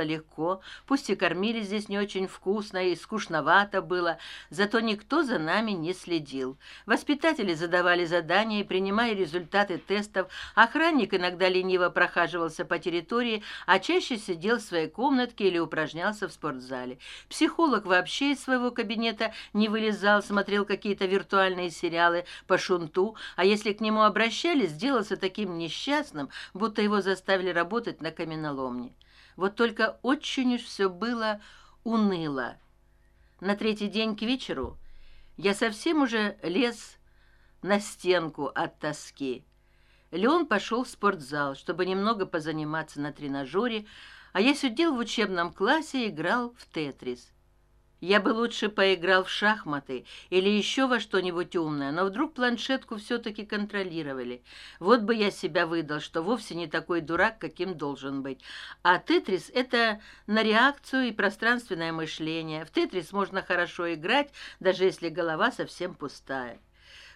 было легко. Пусть и кормили здесь не очень вкусно и скучновато было зато никто за нами не следил. Воспитатели задавали задания и принимая результаты тестов. Охранник иногда лениво прохаживался по территории а чаще сидел в своей комнатке или упражнялся в спортзале. Психолог вообще из своего кабинета не вылезал смотрел какие то виртуальные сериалы по шунту а если к нему обращались сделался таким несчастным будто его заставили работать на каменоломне вот только очень уж все было уныло. На третий день к вечеру я совсем уже лез на стенку от тоски. Леон пошел в спортзал чтобы немного позаниматься на тренажере а я сидел в учебном классе и играл в тетрис я бы лучше поиграл в шахматы или еще во что нибудь умное но вдруг планшетку все таки контролировали. Вот бы я себя выдал что вовсе не такой дурак каким должен быть. А тетрис это на реакцию и пространственное мышление. В тетрис можно хорошо играть даже если голова совсем пустая.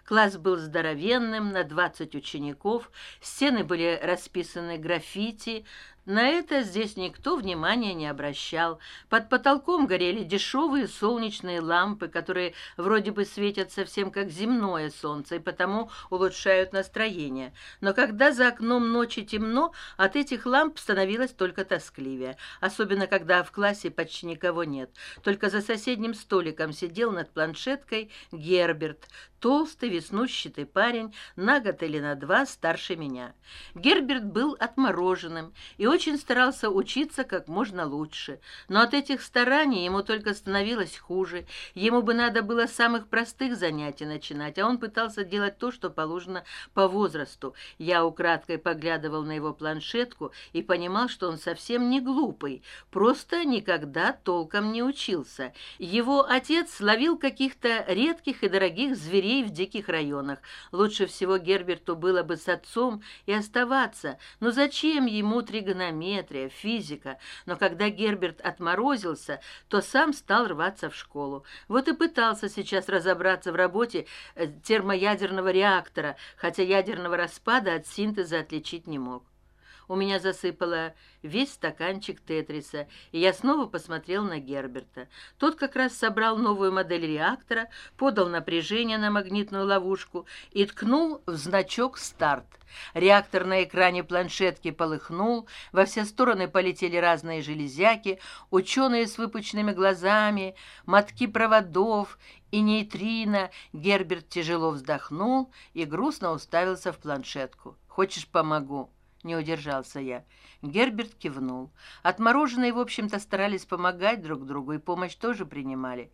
Класс был здоровенным на двадцать учеников. Стены были расписаны граффити на это здесь никто внимания не обращал. Под потолком горели дешевые солнечные лампы которые вроде бы светят совсем как земное солнце и потому улучшают настроение. Но когда за окном ночи темно от этих ламп становилось только тоскливее особенно когда в классе почти никого нет. Только за соседним столиком сидел над планшеткой герберт толстый веснущатый парень на год или на два старше меня. Герберт был отмороженным и очень старался учиться как можно лучше но от этих стараний ему только становилось хуже. Ему бы надо было с самых простых занятий начинать а он пытался делать то что положено по возрасту. Я украдкой поглядывал на его планшетку и понимал что он совсем не глупый просто никогда толком не учился. Его отец ловил каких то редких и дорогих зверей в диких районах. Лучше всего герберту было бы с отцом и оставаться но зачем ему тригонометрия тригонометрия физика. Но когда герберт отморозился то сам стал рваться в школу. Вот и пытался сейчас разобраться в работе э, термоядерного реактора хотя ядерного распада от синтеза отличить не мог у меня засыпало. Весь стаканчик тетриса. И я снова посмотрел на герберта. Тот как раз собрал новую модель реактора подал напряжение на магнитную ловушку и ткнул в значок старт реактор на экране планшетки полыхнул во все стороны полетели разные железяки ученые с выпученными глазами мотки проводов и нейтрино. Герберт тяжело вздохнул и грустно уставился в планшетку. Хочешь помогу не удержался я. Герберт кивнул. Отмороженные в общем то старались помогать друг другу и помощь тоже принимали.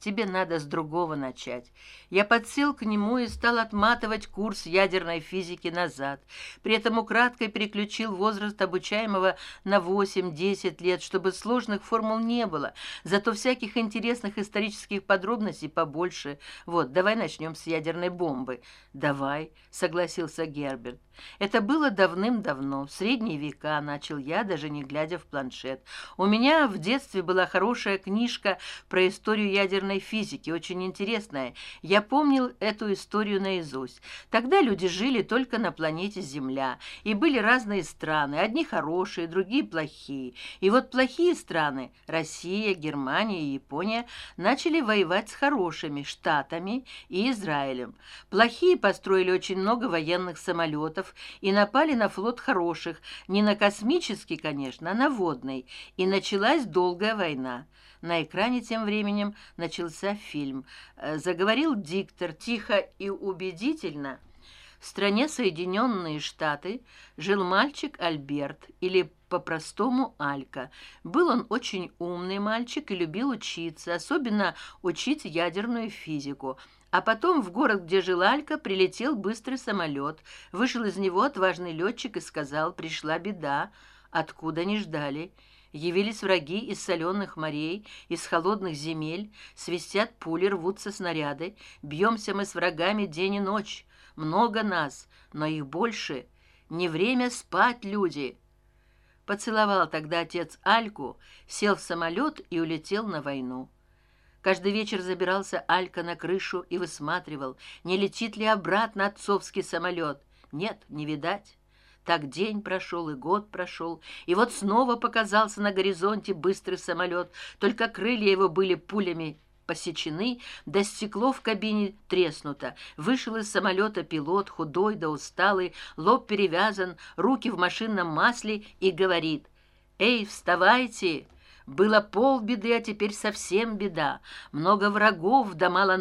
Тебе надо с другого начать. Я подсел к нему и стал отматывать курс ядерной физики назад. При этом украдкой переключил возраст обучаемого на восемь десять лет чтобы сложных формул не было. Зато всяких интересных исторических подробностей побольше. Вот давай начнем с ядерной бомбы. Давай согласился герберт это было давным давно в средние века начал я даже не глядя в планшет. У меня в детстве была хорошая книжка про историю ядерной физики очень интересная. Я помнил эту историю наизусть. Тогда люди жили только на планете земля и были разные страны одни хорошие другие плохие. И вот плохие страны россия германия и япония начали воевать с хорошими штатами и израилем. Плохие построили очень много военных самолетов и напали на флот хороших не на космический конечно а на водный. И началась долгая война. На экране тем временем начался фильм. Э, заговорил диктор тихо и убедительно в стране соединенные штаты жил мальчик альберт или по простому алька. Был он очень умный мальчик и любил учиться особенно учить ядерную физику. А потом в город где жил алька прилетел быстрый самолет. Вышел из него отважный летчик и сказал пришла беда. Откуда не ждали? Явились враги из соленых морей из холодных земель. Свистят пули рвутся снаряды. Бьемся мы с врагами день и ночь много нас но их больше. Не время спать люди! Поцеловал тогда отец альку сел в самолет и улетел на войну. Каждый вечер забирался алька на крышу и высматривал не летит ли обратно отцовский самолет. Нет не видать. Так день прошел и год прошел и вот снова показался на горизонте быстрый самолет. Только крылья его были пулями посечены да стекло в кабине треснуто. Вышел из самолета пилот худой да усталый лоб перевязан руки в машинном масле и говорит эй вставайте! Было полбеды а теперь совсем беда. Много врагов да мало